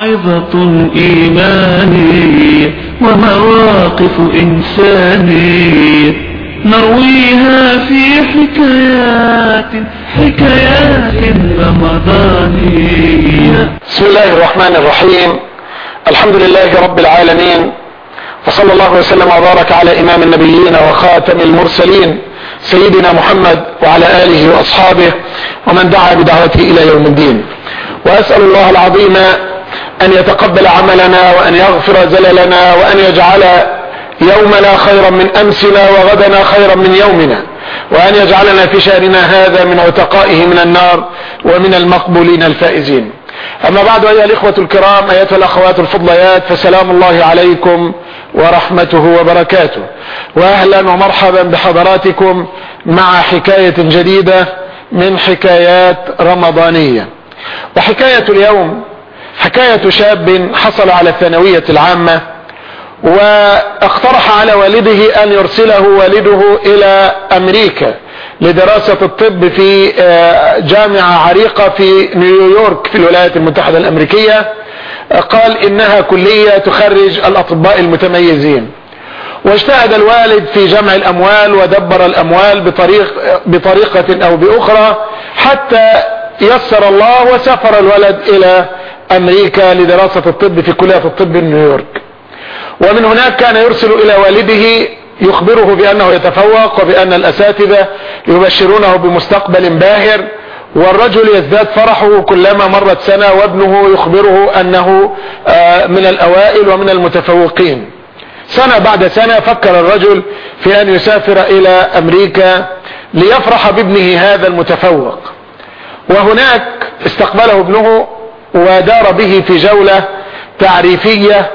عظة إيمانية ومواقف إنسانية نرويها في حكايات حكايات رمضانية بسم الله الرحمن الرحيم. الحمد لله رب العالمين وصلى الله وسلم وبارك على إمام النبيين وخاتم المرسلين سيدنا محمد وعلى آله وأصحابه ومن دعا بدعوته إلى يوم الدين. وأسأل الله العظيم أن يتقبل عملنا وأن يغفر زللنا وأن يجعل يومنا خيرا من أمسنا وغدنا خيرا من يومنا وأن يجعلنا في شهرنا هذا من عتقائه من النار ومن المقبولين الفائزين. أما بعد أيها الإخوة الكرام أيها الأخوات الفضليات فسلام الله عليكم ورحمته وبركاته. وأهلا ومرحبا بحضراتكم مع حكاية جديدة من حكايات رمضانية. وحكاية اليوم حكاية شاب حصل على الثانوية العامة واقترح على والده أن يرسله والده إلى أمريكا لدراسة الطب في جامعة عريقة في نيويورك في الولايات المتحدة الأمريكية. قال إنها كلية تخرج الأطباء المتميزين. واجتهد الوالد في جمع الأموال ودبر الأموال بطريق بطريقة أو بأخرى حتى يسر الله وسافر الولد إلى أمريكا لدراسة الطب في كلية الطب نيويورك. ومن هناك كان يرسل إلى والده يخبره بأنه يتفوق وبأن الأساتذة يبشرونه بمستقبل باهر والرجل يزداد فرحه كلما مرت سنة وابنه يخبره أنه من الأوائل ومن المتفوقين. سنة بعد سنة فكر الرجل في أن يسافر إلى أمريكا ليفرح بابنه هذا المتفوق. وهناك استقبله ابنه ودار به في جولة تعريفية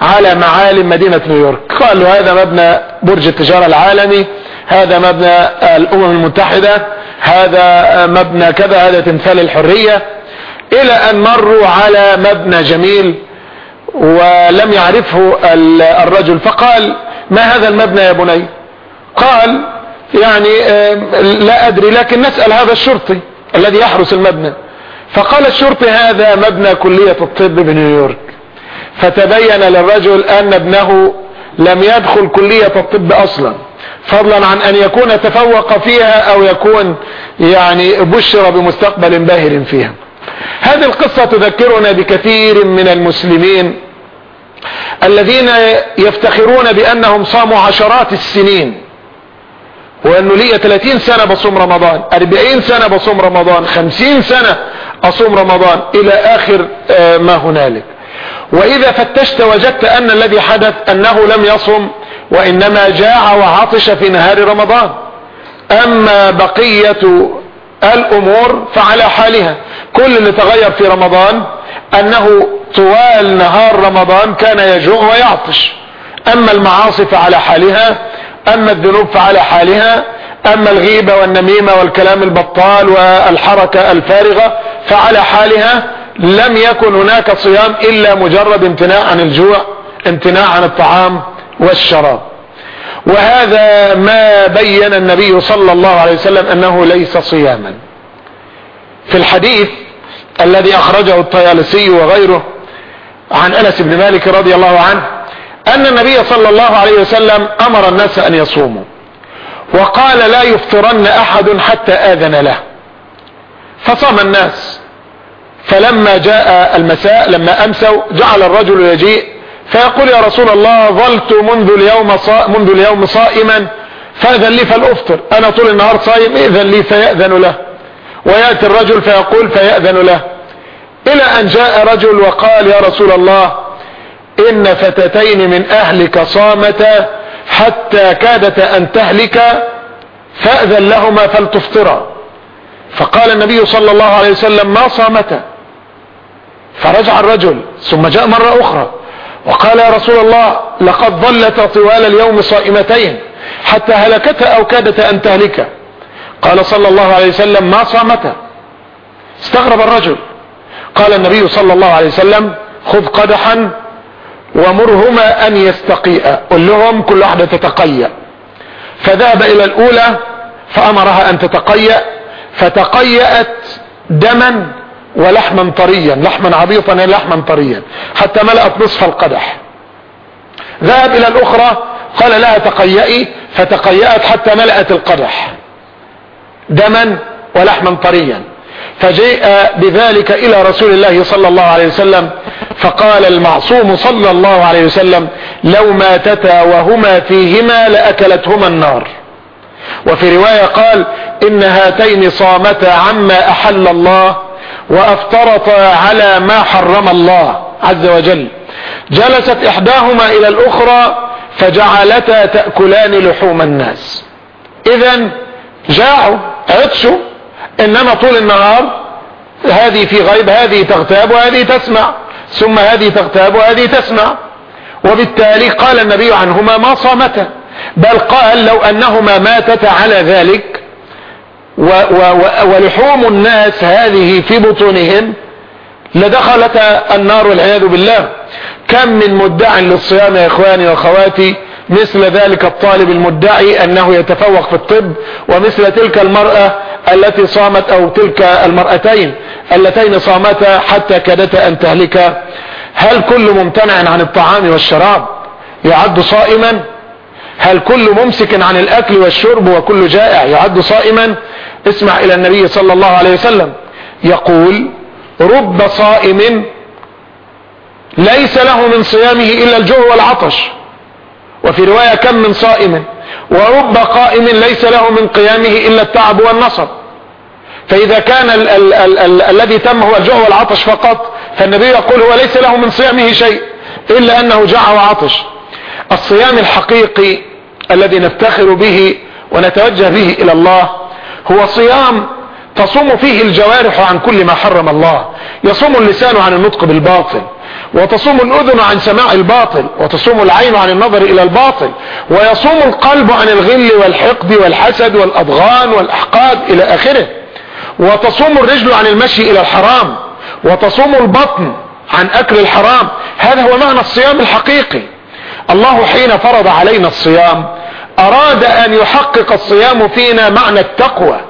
على معالم مدينة نيويورك. قال له هذا مبنى برج التجارة العالمي هذا مبنى الأمم المتحدة هذا مبنى كذا هذا تمثال الحرية. إلى أن مروا على مبنى جميل ولم يعرفه الرجل. فقال ما هذا المبنى يا بني؟ قال يعني لا أدري لكن نسأل هذا الشرطي الذي يحرس المبنى. فقال الشرطي هذا مبنى كلية الطب بنيويورك. فتبين للرجل أن ابنه لم يدخل كلية الطب أصلا فضلا عن أن يكون تفوق فيها أو يكون يعني بشر بمستقبل باهر فيها. هذه القصة تذكرنا بكثير من المسلمين الذين يفتخرون بأنهم صاموا عشرات السنين. وانه لي 30 سنة بصوم رمضان 40 سنة بصوم رمضان 50 سنة أصوم رمضان إلى آخر ما هنالك. وإذا فتشت وجدت أن الذي حدث أنه لم يصم وإنما جاع وعطش في نهار رمضان. أما بقية الأمور فعلى حالها. كل اللي تغير في رمضان أنه طوال نهار رمضان كان يجوع ويعطش. أما المعاصي فعلى حالها أما الذنوب فعلى حالها أما الغيبة والنميمة والكلام البطال والحركة الفارغة فعلى حالها لم يكن هناك صيام إلا مجرد امتناع عن الجوع امتناع عن الطعام والشراب. وهذا ما بين النبي صلى الله عليه وسلم أنه ليس صياما. في الحديث الذي أخرجه الطيالسي وغيره عن أنس بن مالك رضي الله عنه أن النبي صلى الله عليه وسلم أمر الناس أن يصوموا. وقال لا يفطرن أحد حتى آذن له. فصام الناس. فلما جاء المساء لما أمسوا جعل الرجل يجيء فيقول يا رسول الله ظلت منذ اليوم صا... منذ اليوم صائما فإذن لي فلأفطر. أنا طول النهار صايم إذن لي فيأذن له. ويأتي الرجل فيقول فيأذن له. إلى أن جاء رجل وقال يا رسول الله إن فتاتين من أهلك صامتا حتى كادتا أن تهلك فأذن لهما فلتفطرا. فقال النبي صلى الله عليه وسلم ما صامتا؟ فرجع الرجل ثم جاء مرة أخرى وقال يا رسول الله لقد ظلت طوال اليوم صائمتين حتى هلكتا أو كادتا أن تهلكا قال صلى الله عليه وسلم ما صامتا؟ استغرب الرجل. قال النبي صلى الله عليه وسلم خذ قدحا ومرهما أن يستقيئا قل لهم كل واحدة تتقيأ. فذهب إلى الأولى فأمرها أن تتقيأ فتقيأت دما ولحما طريا لحما عبيطا لحما طريا حتى ملأت نصف القدح. ذهب إلى الأخرى قال لها تقيئي فتقيأت حتى ملأت القدح. دما ولحما طريا. فجاء بذلك إلى رسول الله صلى الله عليه وسلم فقال المعصوم صلى الله عليه وسلم لو ماتتا وهما فيهما لأكلتهما النار. وفي رواية قال إن هاتين صامتا عما أحل الله وأفطرتا على ما حرم الله عز وجل. جلست إحداهما إلى الأخرى فجعلتا تأكلان لحوم الناس. إذا جاعوا عطشوا إنما طول النهار هذه في غيب هذه تغتاب وهذه تسمع. ثم هذه تغتاب وهذه تسمع. وبالتالي قال النبي عنهما ما صامتا بل قال لو أنهما ماتتا على ذلك و و ولحوم الناس هذه في بطونهم لدخلت النار والعياذ بالله. كم من مدع للصيام يا إخواني وأخواتي مثل ذلك الطالب المدعي أنه يتفوق في الطب ومثل تلك المرأة التي صامت أو تلك المرأتين اللتين صامتا حتى كادتا أن تهلكا هل كل ممتنع عن الطعام والشراب يعد صائما؟ هل كل ممسك عن الأكل والشرب وكل جائع يعد صائما؟ اسمع إلى النبي صلى الله عليه وسلم يقول رب صائم ليس له من صيامه إلا الجوع والعطش. وفي رواية كم من صائم ورب قائم ليس له من قيامه إلا التعب والنصب. فإذا كان ال ال ال ال الذي تم هو الجوع والعطش فقط فالنبي يقول هو ليس له من صيامه شيء إلا أنه جاع وعطش. الصيام الحقيقي الذي نفتخر به ونتوجه به إلى الله هو صيام تصوم فيه الجوارح عن كل ما حرم الله. يصوم اللسان عن النطق بالباطل. وتصوم الأذن عن سماع الباطل وتصوم العين عن النظر إلى الباطل ويصوم القلب عن الغل والحقد والحسد والأضغان والأحقاد إلى آخره. وتصوم الرجل عن المشي إلى الحرام وتصوم البطن عن أكل الحرام. هذا هو معنى الصيام الحقيقي. الله حين فرض علينا الصيام أراد أن يحقق الصيام فينا معنى التقوى.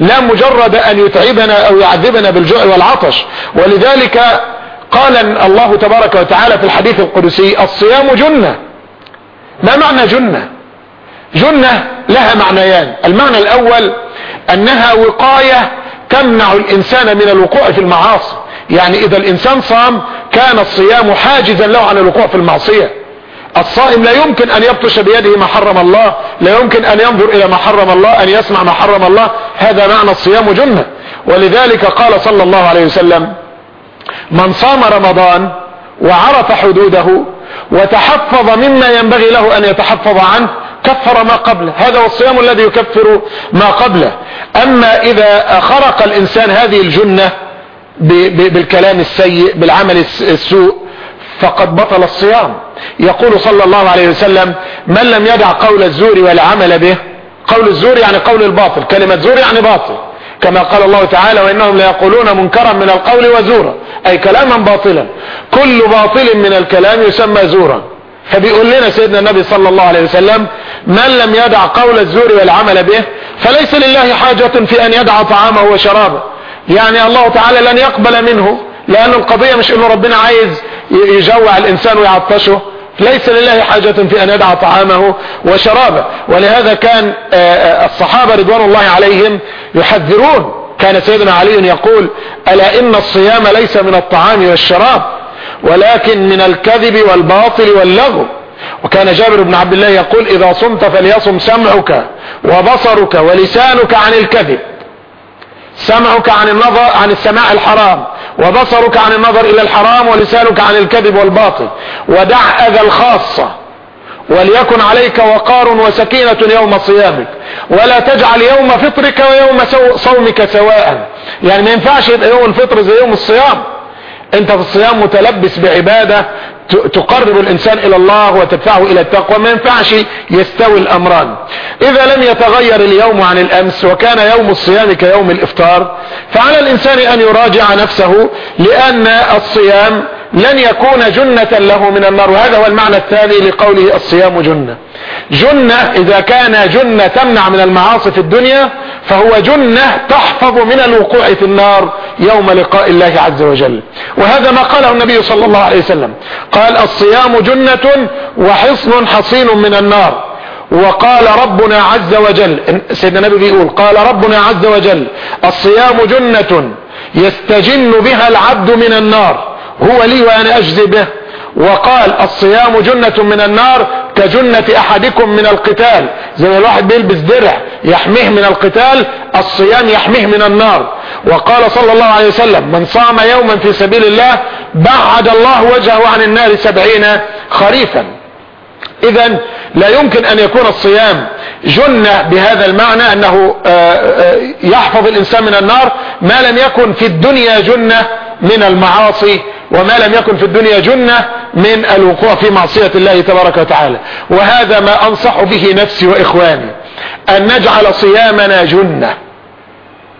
لا مجرد أن يتعبنا أو يعذبنا بالجوع والعطش. ولذلك قال الله تبارك وتعالى في الحديث القدسي الصيام جنة. ما معنى جنة. جنة لها معنيان. المعنى الأول أنها وقاية تمنع الإنسان من الوقوع في المعاصي. يعني إذا الإنسان صام كان الصيام حاجزا له عن الوقوع في المعصية. الصائم لا يمكن أن يبطش بيده ما حرم الله لا يمكن أن ينظر إلى ما حرم الله أن يسمع ما حرم الله. هذا معنى الصيام جنة. ولذلك قال صلى الله عليه وسلم من صام رمضان وعرف حدوده وتحفظ مما ينبغي له أن يتحفظ عنه كفر ما قبله. هذا هو الصيام الذي يكفر ما قبله. أما إذا خرق الإنسان هذه الجنة بالكلام السيء بالعمل السوء فقد بطل الصيام. يقول صلى الله عليه وسلم من لم يدع قول الزور والعمل به قول الزور يعني قول الباطل كلمة زور يعني باطل. كما قال الله تعالى وإنهم ليقولون منكرا من القول وزورا أي كلاما باطلا. كل باطل من الكلام يسمى زورا. فبيقول لنا سيدنا النبي صلى الله عليه وسلم من لم يدع قول الزور والعمل به فليس لله حاجة في أن يدع طعامه وشرابه. يعني الله تعالى لن يقبل منه لأن القضية مش إنه ربنا عايز يجوع الإنسان ويعطشه. ليس لله حاجة في أن يدع طعامه وشرابه. ولهذا كان الصحابة رضوان الله عليهم يحذرون. كان سيدنا علي يقول ألا إن الصيام ليس من الطعام والشراب ولكن من الكذب والباطل واللغو. وكان جابر بن عبد الله يقول إذا صمت فليصم سمعك وبصرك ولسانك عن الكذب. سمعك عن النظر عن السماع الحرام. وبصرك عن النظر إلى الحرام ولسانك عن الكذب والباطل. ودع أذى الخاصة وليكن عليك وقار وسكينة يوم صيامك. ولا تجعل يوم فطرك ويوم صومك سواء. يعني ما ينفعش يوم الفطر زي يوم الصيام. أنت في الصيام متلبس بعبادة تقرب الإنسان إلى الله وتدفعه إلى التقوى ما ينفعش يستوي الأمران. إذا لم يتغير اليوم عن الأمس وكان يوم الصيام كيوم الإفطار فعلى الإنسان أن يراجع نفسه لأن الصيام لن يكون جنة له من النار. وهذا هو المعنى الثاني لقوله الصيام جنة. جنة إذا كان جنة تمنع من المعاصي في الدنيا فهو جنة تحفظ من الوقوع في النار يوم لقاء الله عز وجل. وهذا ما قاله النبي صلى الله عليه وسلم. قال الصيام جنة وحصن حصين من النار. وقال ربنا عز وجل سيدنا النبي بيقول قال ربنا عز وجل الصيام جنة يستجن بها العبد من النار. هو لي وأنا أجزي به. وقال الصيام جنة من النار كجنة أحدكم من القتال. زي ما الواحد بيلبس درع يحميه من القتال الصيام يحميه من النار. وقال صلى الله عليه وسلم من صام يوما في سبيل الله بعد الله وجهه عن النار سبعين خريفا. اذا لا يمكن أن يكون الصيام جنة بهذا المعنى أنه يحفظ الإنسان من النار ما لم يكن في الدنيا جنة من المعاصي وما لم يكن في الدنيا جنة من الوقوع في معصية الله تبارك وتعالى. وهذا ما أنصح به نفسي وإخواني أن نجعل صيامنا جنة.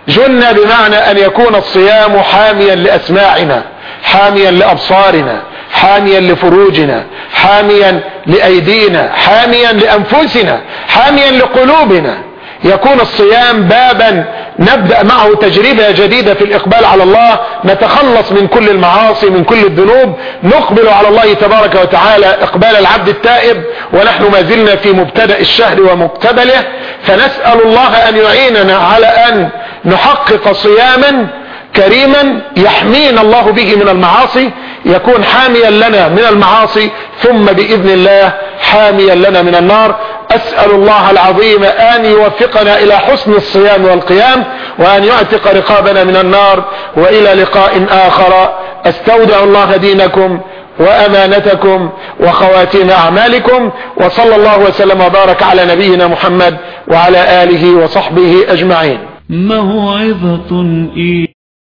جنة بمعنى أن يكون الصيام حاميا لأسماعنا حاميا لأبصارنا حاميا لفروجنا حاميا لأيدينا حاميا لأنفسنا حاميا لقلوبنا. يكون الصيام بابا نبدأ معه تجربة جديدة في الإقبال على الله. نتخلص من كل المعاصي من كل الذنوب. نقبل على الله تبارك وتعالى إقبال العبد التائب. ونحن ما زلنا في مبتدأ الشهر ومقتبله فنسأل الله أن يعيننا على أن نحقق صياما كريما يحمينا الله به من المعاصي يكون حاميا لنا من المعاصي ثم بإذن الله حاميا لنا من النار. أسأل الله العظيم أن يوفقنا إلى حسن الصيام والقيام وأن يعتق رقابنا من النار وإلى لقاء آخر. أستودع الله دينكم وأمانتكم وخواتيم أعمالكم وصلى الله وسلم وبارك على نبينا محمد وعلى آله وصحبه أجمعين. موعظة